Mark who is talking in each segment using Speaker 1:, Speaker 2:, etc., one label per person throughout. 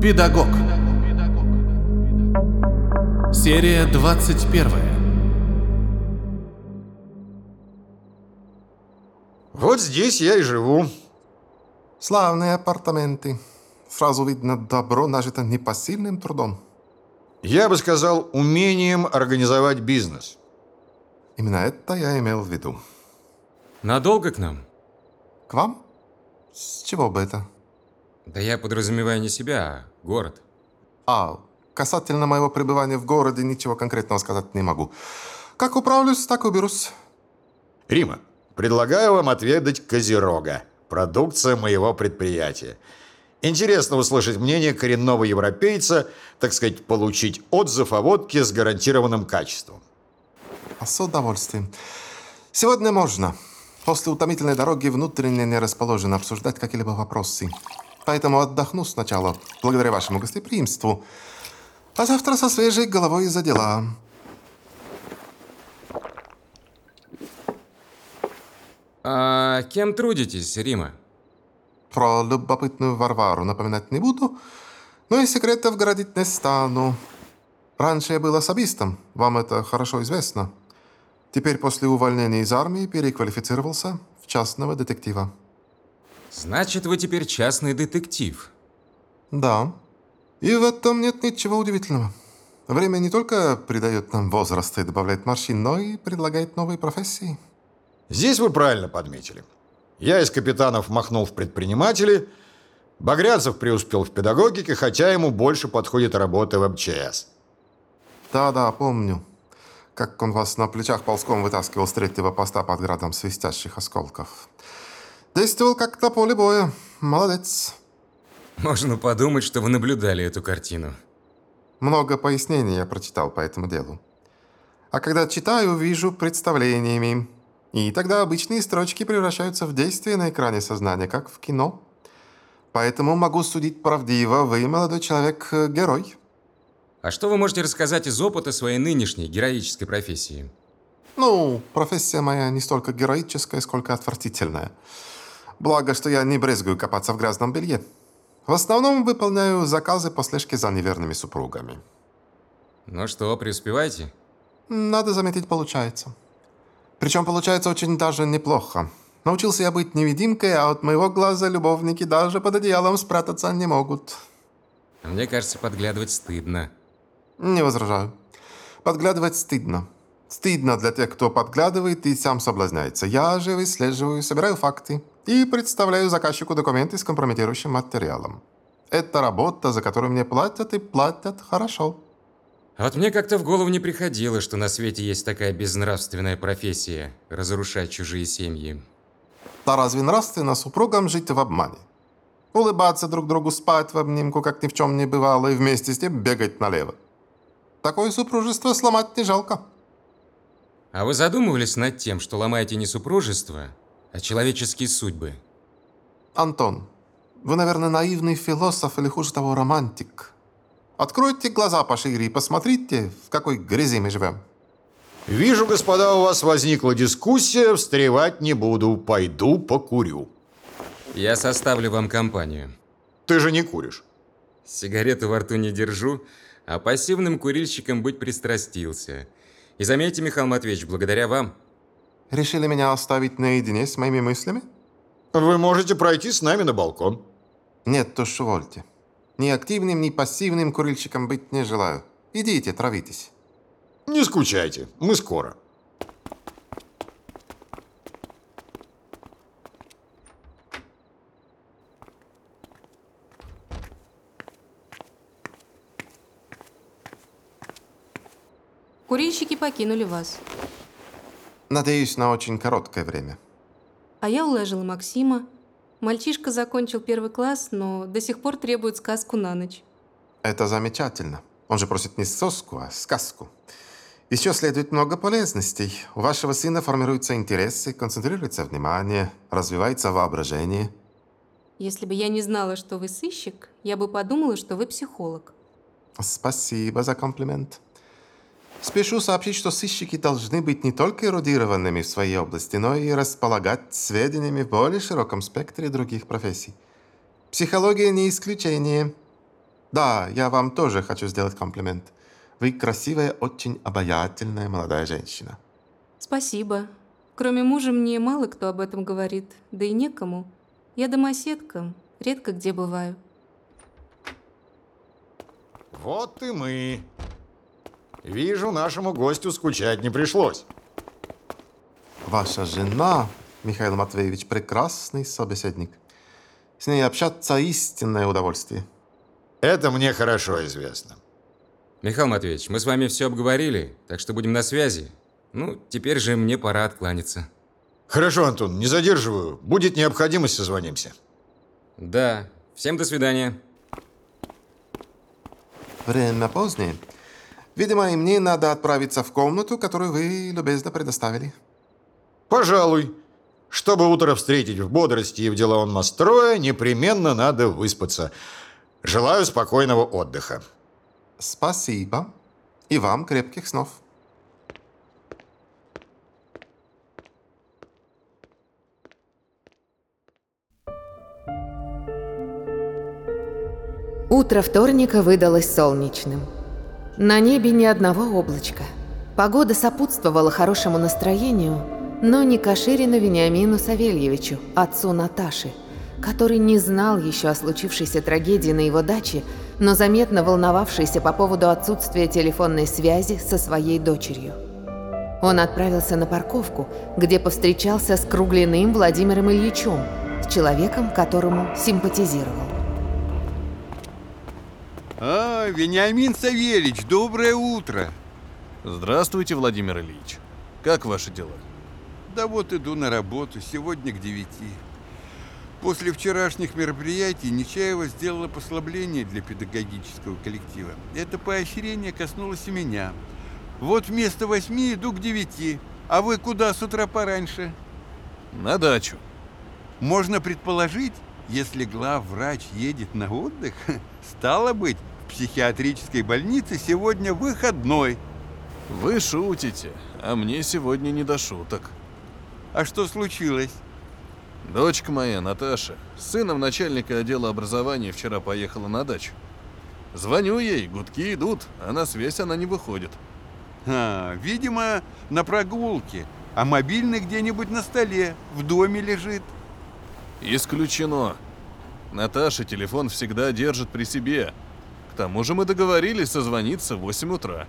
Speaker 1: Педагог. Серия 21.
Speaker 2: Вот здесь я и живу.
Speaker 3: Славные апартаменты. Сразу видно, добро нажито непосильным трудом.
Speaker 2: Я бы сказал, умением организовать бизнес.
Speaker 3: Именно это я имел в виду.
Speaker 4: Надолго к нам?
Speaker 3: К вам? С чего бы это?
Speaker 4: Да я подразумеваю не себя, а город.
Speaker 3: А, касательно моего пребывания в городе ничего конкретного сказать не могу. Как управлюсь, так уберусь.
Speaker 2: Рима, предлагаю вам отведать козерога. Продукция моего предприятия. Интересно услышать мнение коренного европейца, так сказать, получить отзыв о водке с гарантированным качеством.
Speaker 3: А с удовольствием. Сегодня можно. После утомительной дороги внутренне не расположен обсуждать какие-либо вопросы. Поэтому отдохну сначала, благодаря вашему гостеприимству. А завтра со свежей головой за дела.
Speaker 4: А кем трудитесь, Рима?
Speaker 3: Про любопытную Варвару напоминать не буду, но и секретов городить не стану. Раньше я был особистом, вам это хорошо известно. Теперь после увольнения из армии переквалифицировался в частного детектива.
Speaker 4: Значит, вы теперь частный детектив.
Speaker 3: Да. И в этом нет ничего удивительного. Время не только придает нам возраст и добавляет морщин, но и предлагает новые профессии.
Speaker 2: Здесь вы правильно подметили. Я из капитанов махнул в предприниматели, Багрянцев преуспел в педагогике, хотя ему больше подходит работа в МЧС.
Speaker 3: Да-да, помню. Как он вас на плечах ползком вытаскивал с третьего поста под градом свистящих осколков. Действовал как на поле боя. Молодец.
Speaker 4: Можно подумать, что вы наблюдали эту картину.
Speaker 3: Много пояснений я прочитал по этому делу. А когда читаю, вижу представлениями. И тогда обычные строчки превращаются в действие на экране сознания, как в кино. Поэтому могу судить правдиво. Вы, молодой человек, герой.
Speaker 4: А что вы можете рассказать из опыта своей нынешней героической профессии?
Speaker 3: Ну, профессия моя не столько героическая, сколько отвратительная. Благо, что я не брезгую копаться в грязном белье. В основном выполняю заказы по слежке за неверными супругами.
Speaker 4: Ну что, преуспеваете?
Speaker 3: Надо заметить, получается. Причем получается очень даже неплохо. Научился я быть невидимкой, а от моего глаза любовники даже под одеялом спрятаться не могут.
Speaker 4: Мне кажется, подглядывать стыдно.
Speaker 3: Не возражаю. Подглядывать стыдно. Стыдно для тех, кто подглядывает и сам соблазняется. Я же выслеживаю, собираю факты и представляю заказчику документы с компрометирующим материалом. Это работа, за которую мне платят и платят хорошо.
Speaker 4: А вот мне как-то в голову не приходило, что на свете есть такая безнравственная профессия – разрушать чужие семьи.
Speaker 3: Да разве нравственно супругам жить в обмане? Улыбаться друг другу, спать в обнимку, как ни в чем не бывало, и вместе с тем бегать налево. Такое супружество сломать не жалко.
Speaker 4: А вы задумывались над тем, что ломаете не супружество, а человеческие судьбы?
Speaker 3: Антон, вы, наверное, наивный философ или, хуже того, романтик. Откройте глаза пошире и посмотрите, в какой грязи мы живем.
Speaker 2: Вижу, господа, у вас возникла дискуссия, встревать не буду, пойду покурю.
Speaker 4: Я составлю вам компанию.
Speaker 2: Ты же не куришь.
Speaker 4: Сигарету во рту не держу, а пассивным курильщиком быть пристрастился. И заметьте, Михаил Матвеевич, благодаря вам.
Speaker 3: Решили меня оставить наедине с моими мыслями?
Speaker 2: Вы можете пройти с нами на балкон.
Speaker 3: Нет, уж увольте. Ни активным, ни пассивным курильщиком быть не желаю. Идите, травитесь.
Speaker 2: Не скучайте, мы скоро.
Speaker 5: Курильщики покинули вас.
Speaker 3: Надеюсь, на очень короткое время.
Speaker 5: А я уложила Максима. Мальчишка закончил первый класс, но до сих пор требует сказку на ночь.
Speaker 3: Это замечательно. Он же просит не соску, а сказку. Еще следует много полезностей. У вашего сына формируются интересы, концентрируется внимание, развивается воображение.
Speaker 5: Если бы я не знала, что вы сыщик, я бы подумала, что вы психолог.
Speaker 3: Спасибо за комплимент. Спешу сообщить, что сыщики должны быть не только эрудированными в своей области, но и располагать сведениями в более широком спектре других профессий. Психология не исключение. Да, я вам тоже хочу сделать комплимент. Вы красивая, очень обаятельная молодая женщина.
Speaker 5: Спасибо. Кроме мужа мне мало кто об этом говорит, да и некому. Я домоседка, редко где бываю.
Speaker 2: Вот и мы. Вижу, нашему гостю скучать не пришлось.
Speaker 3: Ваша жена, Михаил Матвеевич, прекрасный собеседник. С ней общаться истинное удовольствие.
Speaker 2: Это мне хорошо известно.
Speaker 4: Михаил Матвеевич, мы с вами все обговорили, так что будем на связи. Ну, теперь же мне пора откланяться.
Speaker 2: Хорошо, Антон, не задерживаю. Будет необходимость, созвонимся.
Speaker 4: Да, всем до свидания.
Speaker 3: Время позднее. Видимо, и мне надо отправиться в комнату, которую вы любезно предоставили.
Speaker 2: Пожалуй. Чтобы утро встретить в бодрости и в деловом настрое, непременно надо выспаться. Желаю спокойного отдыха.
Speaker 3: Спасибо. И вам крепких снов.
Speaker 6: Утро вторника выдалось солнечным. На небе ни одного облачка. Погода сопутствовала хорошему настроению, но не Каширину Вениамину Савельевичу, отцу Наташи, который не знал еще о случившейся трагедии на его даче, но заметно волновавшийся по поводу отсутствия телефонной связи со своей дочерью. Он отправился на парковку, где повстречался с кругляным Владимиром Ильичем, с человеком, которому симпатизировал.
Speaker 7: А, Вениамин Савельич, доброе утро.
Speaker 1: Здравствуйте, Владимир Ильич. Как ваши дела?
Speaker 7: Да вот иду на работу, сегодня к девяти. После вчерашних мероприятий Нечаева сделала послабление для педагогического коллектива. Это поощрение коснулось и меня. Вот вместо восьми иду к девяти. А вы куда с утра пораньше?
Speaker 1: На дачу.
Speaker 7: Можно предположить, если главврач едет на отдых, стало быть, психиатрической больнице сегодня выходной.
Speaker 1: Вы шутите, а мне сегодня не до шуток.
Speaker 7: А что случилось?
Speaker 1: Дочка моя, Наташа, с сыном начальника отдела образования вчера поехала на дачу. Звоню ей, гудки идут, а на связь она не выходит.
Speaker 7: А, видимо, на прогулке, а мобильный где-нибудь на столе, в доме лежит.
Speaker 1: Исключено. Наташа телефон всегда держит при себе. К тому же мы договорились созвониться в 8 утра.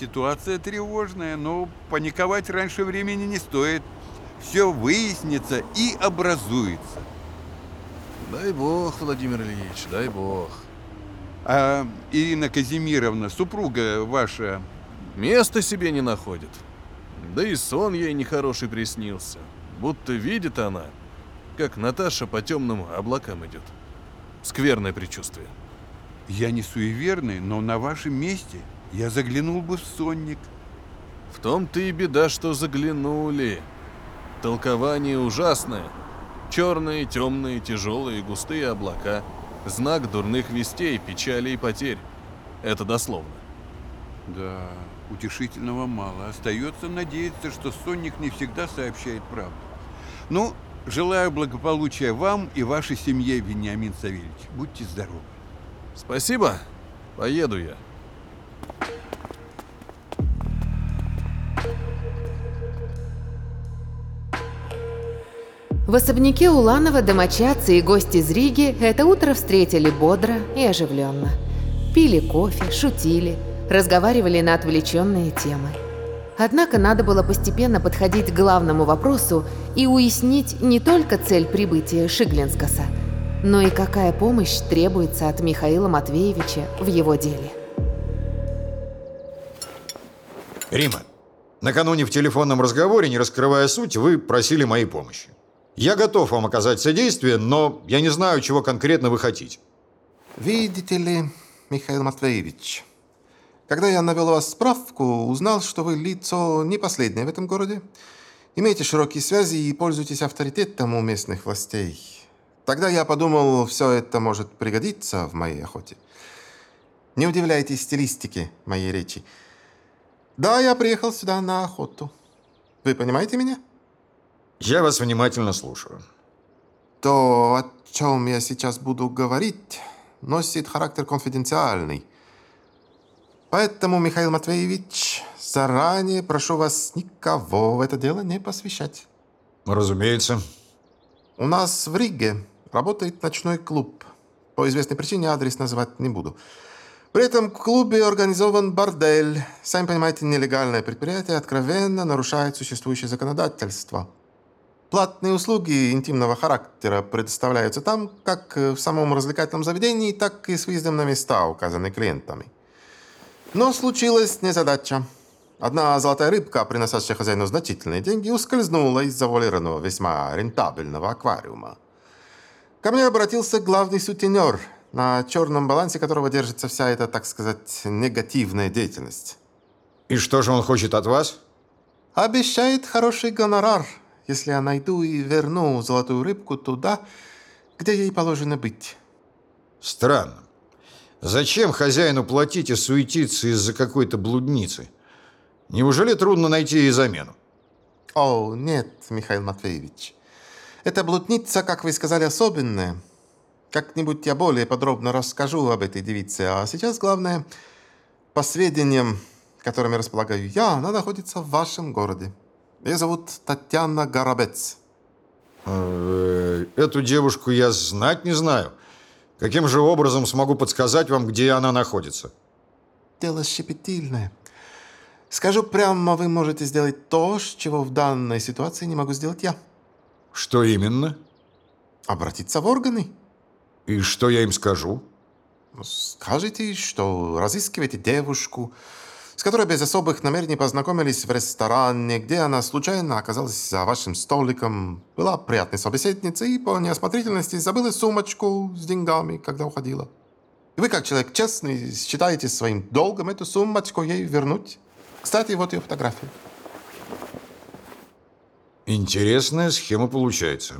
Speaker 7: Ситуация тревожная, но паниковать раньше времени не стоит. Все выяснится и образуется.
Speaker 1: Дай бог, Владимир Ильич, дай бог.
Speaker 7: А Ирина Казимировна, супруга ваша,
Speaker 1: Места себе не находит. Да и сон ей нехороший приснился. Будто видит она, как Наташа по темным облакам идет. Скверное предчувствие.
Speaker 7: Я не суеверный, но на вашем месте я заглянул бы в сонник.
Speaker 1: В том-то и беда, что заглянули. Толкование ужасное. Черные, темные, тяжелые, густые облака. Знак дурных вестей, печали и потерь. Это дословно.
Speaker 7: Да, утешительного мало. Остается надеяться, что сонник не всегда сообщает правду. Ну, желаю благополучия вам и вашей семье, Вениамин Савельевич. Будьте здоровы.
Speaker 1: Спасибо. Поеду я.
Speaker 6: В особняке Уланова домочадцы и гости из Риги это утро встретили бодро и оживленно. Пили кофе, шутили, разговаривали на отвлеченные темы. Однако надо было постепенно подходить к главному вопросу и уяснить не только цель прибытия Шиглинскоса, но и какая помощь требуется от Михаила Матвеевича в его деле.
Speaker 2: Рима, накануне в телефонном разговоре, не раскрывая суть, вы просили моей помощи. Я готов вам оказать содействие, но я не знаю, чего конкретно вы хотите.
Speaker 3: Видите ли, Михаил Матвеевич, когда я навел у вас справку, узнал, что вы лицо не последнее в этом городе. Имеете широкие связи и пользуетесь авторитетом у местных властей. Тогда я подумал, все это может пригодиться в моей охоте. Не удивляйтесь стилистике моей речи. Да, я приехал сюда на охоту. Вы понимаете меня?
Speaker 2: Я вас внимательно слушаю.
Speaker 3: То, о чем я сейчас буду говорить, носит характер конфиденциальный. Поэтому, Михаил Матвеевич, заранее прошу вас никого в это дело не посвящать.
Speaker 2: Разумеется.
Speaker 3: У нас в Риге работает ночной клуб. По известной причине адрес называть не буду. При этом в клубе организован бордель. Сами понимаете, нелегальное предприятие откровенно нарушает существующее законодательство. Платные услуги интимного характера предоставляются там, как в самом развлекательном заведении, так и с выездом на места, указанные клиентами. Но случилась незадача. Одна золотая рыбка, приносящая хозяину значительные деньги, ускользнула из завуалированного весьма рентабельного аквариума. Ко мне обратился главный сутенер, на черном балансе которого держится вся эта, так сказать, негативная деятельность.
Speaker 2: И что же он хочет от вас?
Speaker 3: Обещает хороший гонорар, если я найду и верну золотую рыбку туда, где ей положено быть.
Speaker 2: Странно. Зачем хозяину платить и суетиться из-за какой-то блудницы? Неужели трудно найти ей замену?
Speaker 3: О, нет, Михаил Матвеевич. Эта блудница, как вы сказали, особенная. Как-нибудь я более подробно расскажу об этой девице. А сейчас главное, по сведениям, которыми располагаю я, она находится в вашем городе. Ее зовут Татьяна Горобец.
Speaker 2: Э, Эту девушку я знать не знаю. Каким же образом смогу подсказать вам, где она находится?
Speaker 3: Дело щепетильное. Скажу прямо, вы можете сделать то, чего в данной ситуации не могу сделать я.
Speaker 2: Что именно?
Speaker 3: Обратиться в органы.
Speaker 2: И что я им скажу?
Speaker 3: Скажите, что разыскиваете девушку, с которой без особых намерений познакомились в ресторане, где она случайно оказалась за вашим столиком, была приятной собеседницей и по неосмотрительности забыла сумочку с деньгами, когда уходила. И вы, как человек честный, считаете своим долгом эту сумочку ей вернуть. Кстати, вот ее фотография.
Speaker 2: Интересная схема получается.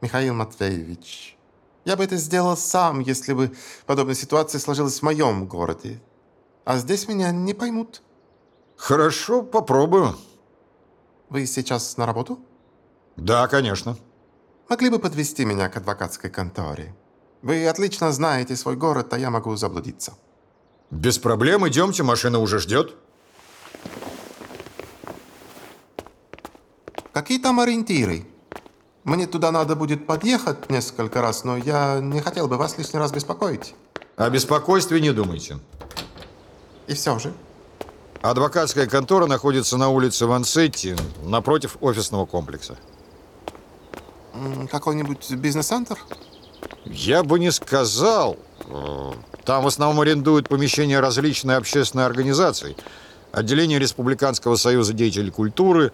Speaker 3: Михаил Матвеевич, я бы это сделал сам, если бы подобная ситуация сложилась в моем городе. А здесь меня не поймут.
Speaker 2: Хорошо, попробую.
Speaker 3: Вы сейчас на работу?
Speaker 2: Да, конечно.
Speaker 3: Могли бы подвести меня к адвокатской конторе. Вы отлично знаете свой город, а я могу заблудиться.
Speaker 2: Без проблем, идемте, машина уже ждет.
Speaker 3: Какие там ориентиры? Мне туда надо будет подъехать несколько раз, но я не хотел бы вас лишний раз беспокоить.
Speaker 2: О беспокойстве не думайте.
Speaker 3: И все же.
Speaker 2: Адвокатская контора находится на улице Вансетти, напротив офисного комплекса.
Speaker 3: Какой-нибудь бизнес-центр?
Speaker 2: Я бы не сказал. Э, Там в основном арендуют помещения различные общественные организации. Отделение Республиканского союза деятелей культуры,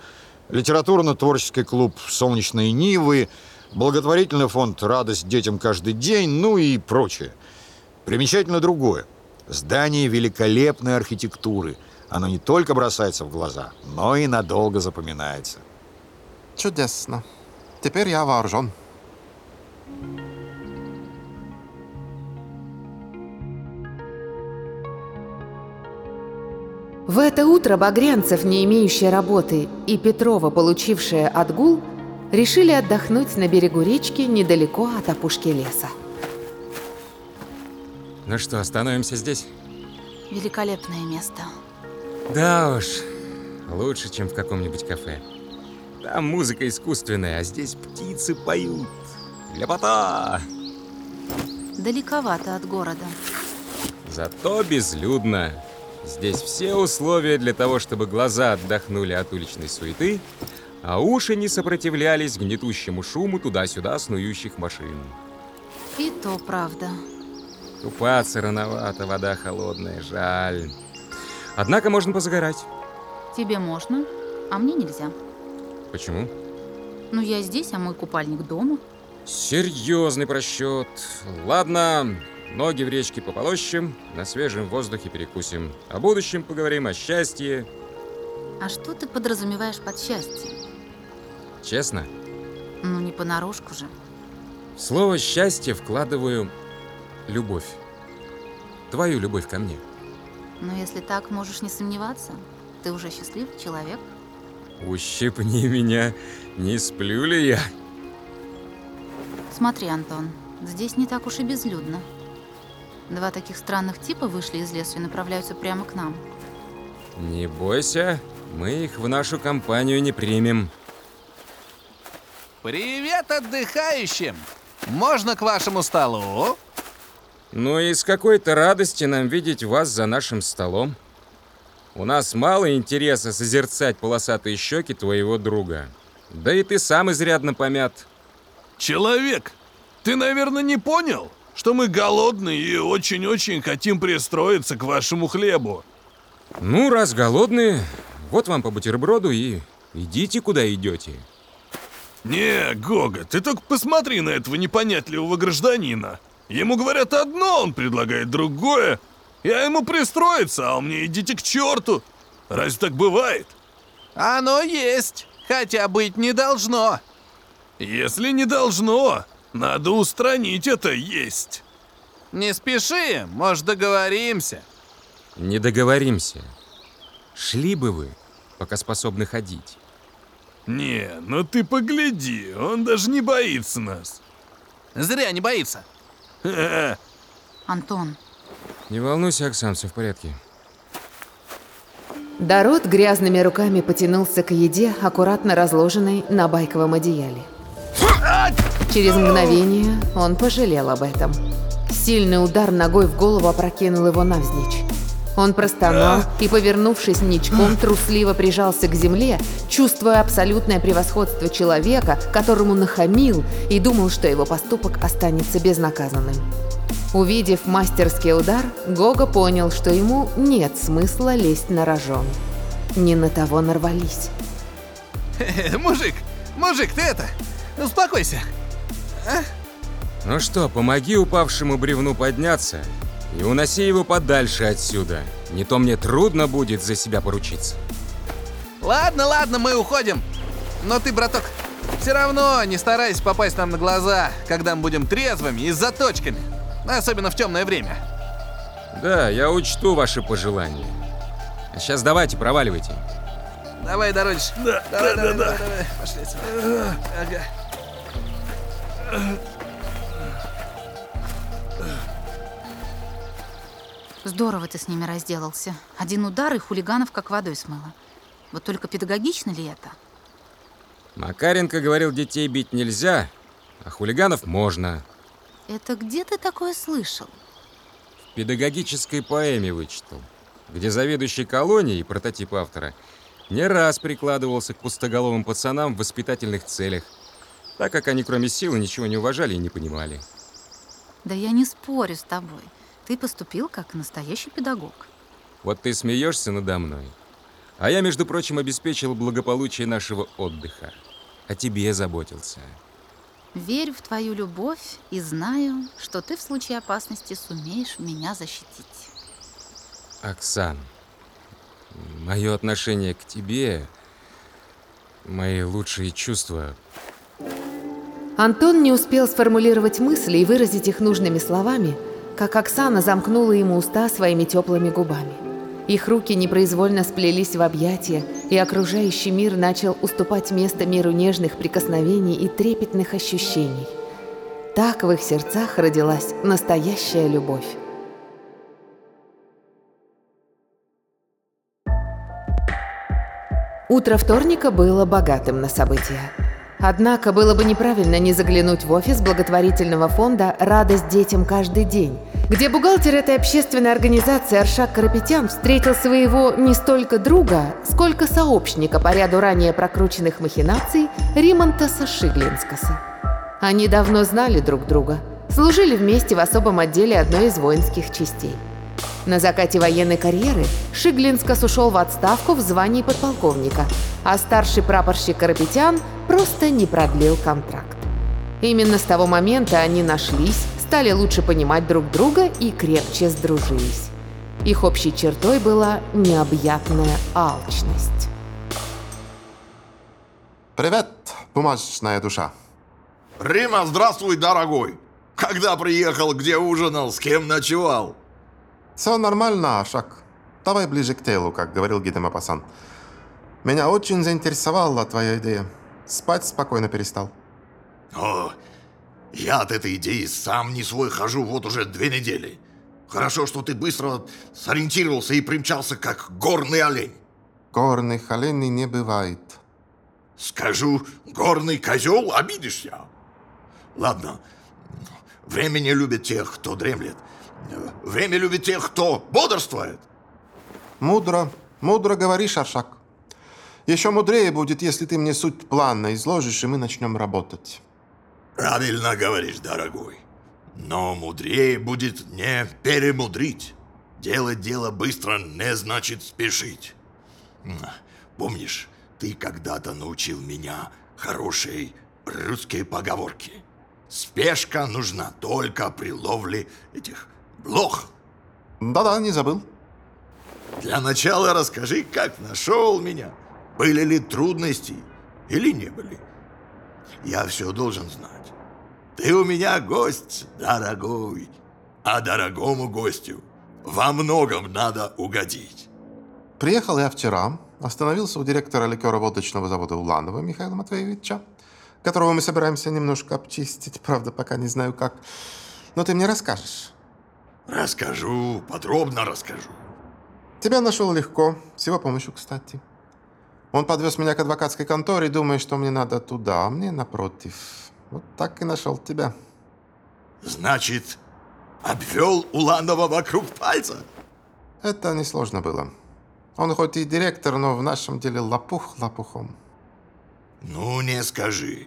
Speaker 2: литературно-творческий клуб «Солнечные Нивы», благотворительный фонд «Радость детям каждый день», ну и прочее. Примечательно другое. Здание великолепной архитектуры. Оно не только бросается в глаза, но и надолго запоминается.
Speaker 3: Чудесно. Теперь я вооружен.
Speaker 6: В это утро Багрянцев, не имеющий работы, и Петрова, получившая отгул, решили отдохнуть на берегу речки недалеко от опушки леса.
Speaker 4: Ну что, остановимся здесь?
Speaker 8: Великолепное место.
Speaker 4: Да уж, лучше, чем в каком-нибудь кафе. Там музыка искусственная, а здесь птицы поют. Ляпота!
Speaker 8: Далековато от города.
Speaker 4: Зато безлюдно. Здесь все условия для того, чтобы глаза отдохнули от уличной суеты, а уши не сопротивлялись гнетущему шуму туда-сюда снующих машин.
Speaker 8: И то правда.
Speaker 4: Купаться рановато, вода холодная, жаль. Однако можно позагорать.
Speaker 8: Тебе можно, а мне нельзя.
Speaker 4: Почему?
Speaker 8: Ну, я здесь, а мой купальник дома.
Speaker 4: Серьезный просчет. Ладно, ноги в речке пополощем, на свежем воздухе перекусим. О будущем поговорим, о счастье.
Speaker 8: А что ты подразумеваешь под счастьем?
Speaker 4: Честно,
Speaker 8: Ну, не понарошку же.
Speaker 4: в слово «счастье» вкладываю любовь. Твою любовь ко мне.
Speaker 8: Но если так, можешь не сомневаться. Ты уже счастливый человек.
Speaker 4: Ущипни меня, не сплю ли я?
Speaker 8: Смотри, Антон, здесь не так уж и безлюдно. Два таких странных типа вышли из лесу и направляются прямо к нам.
Speaker 4: Не бойся, мы их в нашу компанию не примем.
Speaker 9: Привет отдыхающим! Можно к вашему столу?
Speaker 4: Ну и с какой-то радости нам видеть вас за нашим столом. У нас мало интереса созерцать полосатые щеки твоего друга. Да и ты сам изрядно помят.
Speaker 1: Человек, ты, наверное, не понял, что мы голодные и очень-очень хотим пристроиться к вашему хлебу.
Speaker 4: Ну, раз голодные, вот вам по бутерброду и идите, куда идете.
Speaker 1: Не, Гога, ты только посмотри на этого непонятливого гражданина. Ему говорят одно, он предлагает другое. Я ему пристроиться, а он мне идите к черту. Разве так бывает?
Speaker 9: Оно есть, хотя быть не должно.
Speaker 1: Если не должно, надо устранить это есть.
Speaker 9: Не спеши, может договоримся.
Speaker 4: Не договоримся. Шли бы вы, пока способны ходить.
Speaker 1: Не, ну ты погляди, он даже не боится нас.
Speaker 9: Зря не боится.
Speaker 8: Антон,
Speaker 4: Не волнуйся, Оксан, все в порядке.
Speaker 6: Дорот грязными руками потянулся к еде, аккуратно разложенной на байковом одеяле. Через мгновение он пожалел об этом. Сильный удар ногой в голову опрокинул его навзничь. Он простонал и, повернувшись ничком, трусливо прижался к земле, чувствуя абсолютное превосходство человека, которому нахамил и думал, что его поступок останется безнаказанным. Увидев мастерский удар, Гога понял, что ему нет смысла лезть на рожон. Не на того нарвались.
Speaker 9: Мужик, мужик, ты это, успокойся.
Speaker 4: Ну что, помоги упавшему бревну подняться и уноси его подальше отсюда. Не то мне трудно будет за себя поручиться.
Speaker 9: Ладно, ладно, мы уходим. Но ты, браток, все равно не старайся попасть нам на глаза, когда мы будем трезвыми и с заточками. Особенно в темное время.
Speaker 4: Да, я учту ваши пожелания. А сейчас давайте, проваливайте.
Speaker 9: Давай, дорогиш.
Speaker 1: Да,
Speaker 9: давай,
Speaker 1: да,
Speaker 9: давай,
Speaker 1: да,
Speaker 9: давай,
Speaker 1: да.
Speaker 9: давай. Пошли отсюда. Ага.
Speaker 8: Здорово ты с ними разделался. Один удар и хулиганов как водой смыло. Вот только педагогично ли это?
Speaker 4: Макаренко говорил, детей бить нельзя, а хулиганов можно.
Speaker 8: Это где ты такое слышал?
Speaker 4: В педагогической поэме вычитал, где заведующий колонией, прототип автора, не раз прикладывался к пустоголовым пацанам в воспитательных целях, так как они кроме силы ничего не уважали и не понимали.
Speaker 8: Да я не спорю с тобой. Ты поступил как настоящий педагог.
Speaker 4: Вот ты смеешься надо мной. А я, между прочим, обеспечил благополучие нашего отдыха. О тебе заботился.
Speaker 8: Верю в твою любовь и знаю, что ты в случае опасности сумеешь меня защитить.
Speaker 4: Оксан, мое отношение к тебе, мои лучшие чувства
Speaker 6: Антон не успел сформулировать мысли и выразить их нужными словами, как Оксана замкнула ему уста своими теплыми губами. Их руки непроизвольно сплелись в объятия, и окружающий мир начал уступать место миру нежных прикосновений и трепетных ощущений. Так в их сердцах родилась настоящая любовь. Утро вторника было богатым на события. Однако было бы неправильно не заглянуть в офис благотворительного фонда «Радость детям каждый день», где бухгалтер этой общественной организации Аршак Карапетян встретил своего не столько друга, сколько сообщника по ряду ранее прокрученных махинаций Римонтаса Шиглинскаса. Они давно знали друг друга, служили вместе в особом отделе одной из воинских частей. На закате военной карьеры Шиглинскас ушел в отставку в звании подполковника, а старший прапорщик Карапетян просто не продлил контракт. Именно с того момента они нашлись, стали лучше понимать друг друга и крепче сдружились. Их общей чертой была необъятная алчность.
Speaker 3: Привет, бумажечная душа.
Speaker 2: Рима, здравствуй, дорогой. Когда приехал, где ужинал, с кем ночевал?
Speaker 3: Все нормально, Шак. Давай ближе к телу, как говорил Гида Мапасан. Меня очень заинтересовала твоя идея. Спать спокойно перестал.
Speaker 2: О,
Speaker 10: Я от этой идеи сам не свой хожу вот уже две недели. Хорошо, что ты быстро сориентировался и примчался, как горный олень.
Speaker 3: Горных оленей не бывает.
Speaker 10: Скажу, горный козел, обидишься. Ладно, время не любит тех, кто дремлет. Время любит тех, кто бодрствует.
Speaker 3: Мудро, мудро говоришь, Аршак. Еще мудрее будет, если ты мне суть плана изложишь, и мы начнем работать.
Speaker 10: Правильно говоришь, дорогой. Но мудрее будет не перемудрить. Делать дело быстро не значит спешить. Помнишь, ты когда-то научил меня хорошей русской поговорке. Спешка нужна только при ловле этих блох.
Speaker 3: Да-да, не забыл.
Speaker 10: Для начала расскажи, как нашел меня. Были ли трудности или не были? Я все должен знать. Ты у меня гость, дорогой. А дорогому гостю во многом надо угодить.
Speaker 3: Приехал я вчера, остановился у директора ликеро-водочного завода Уланова Михаила Матвеевича, которого мы собираемся немножко обчистить, правда, пока не знаю как. Но ты мне расскажешь.
Speaker 10: Расскажу, подробно расскажу.
Speaker 3: Тебя нашел легко, с его помощью, кстати. Он подвез меня к адвокатской конторе, думая, что мне надо туда, а мне напротив. Вот так и нашел тебя.
Speaker 10: Значит, обвел Уланова вокруг пальца?
Speaker 3: Это несложно было. Он хоть и директор, но в нашем деле лопух лопухом.
Speaker 10: Ну, не скажи.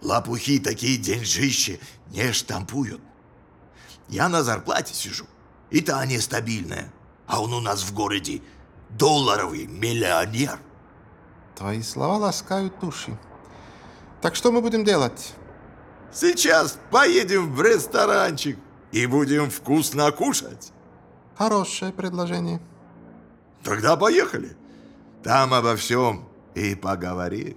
Speaker 10: Лопухи такие деньжищи не штампуют. Я на зарплате сижу, и та нестабильная. А он у нас в городе долларовый миллионер.
Speaker 3: Твои слова ласкают души. Так что мы будем делать?
Speaker 10: Сейчас поедем в ресторанчик и будем вкусно кушать.
Speaker 3: Хорошее предложение.
Speaker 10: Тогда поехали. Там обо всем и поговорим.